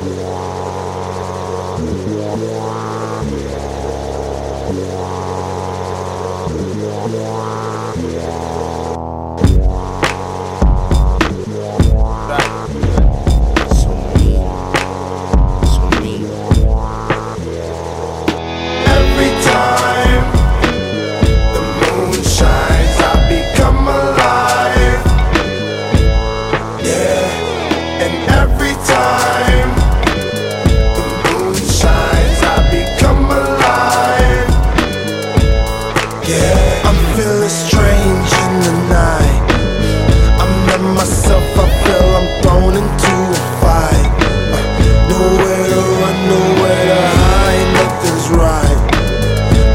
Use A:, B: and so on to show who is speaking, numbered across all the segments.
A: Yeah. Feeling strange in the night. I'm myself, I feel I'm thrown into a fight. To run, to hide, nothing's right.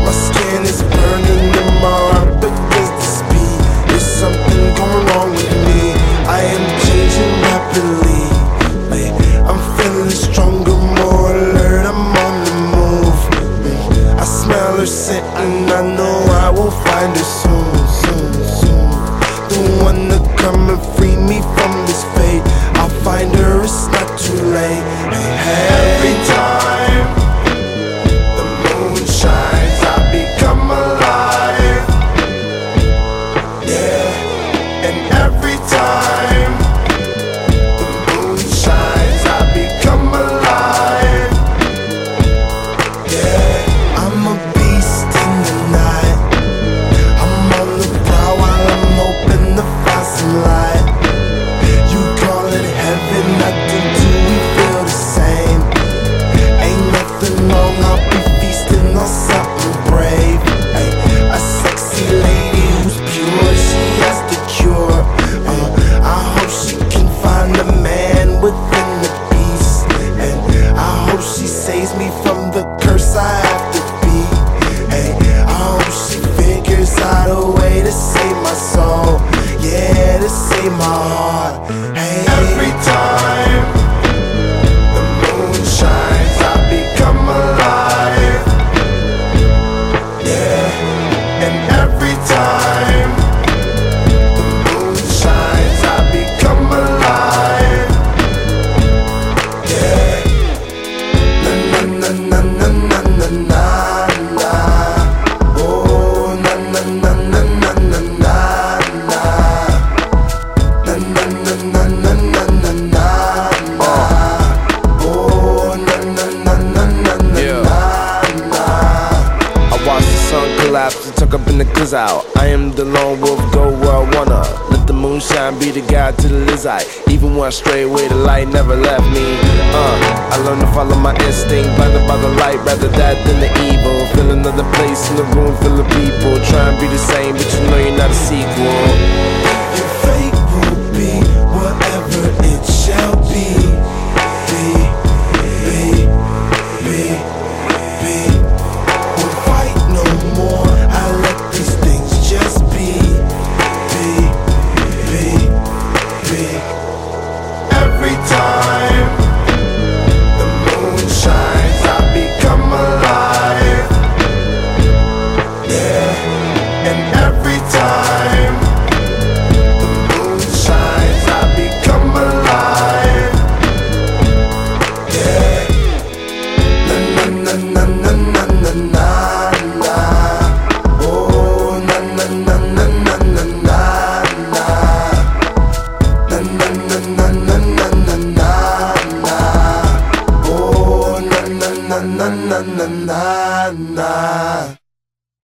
A: My skin is burning and my something going wrong with me. I am changing rapidly. I'm feeling stronger, more alert. I'm on the move. I smell her scent and I know find her soon, soon, soon. The one to come and free me from this fate. I'll find her, it's not too late. Hey, hey. Every time the moon shines, I become alive. Yeah, and every the curse I have to be. Hey, I hope she figures out a way to save my soul. Yeah, to save my heart.
B: Collapse and tuck up in the cause out. I am the lone wolf, go where I wanna. Let the moonshine be the guide to the lizard. Even when I stray away, the light never left me. Uh, I learned to follow my instinct, blinded by the light, rather that than the evil. Feel another place in the room full of people. Try and be the same, but you know you're not a sequel.
A: Your fate will be whatever it shall be. Be, be, be, be. Won't fight no more. I let these things just be. Be, be, be. Every time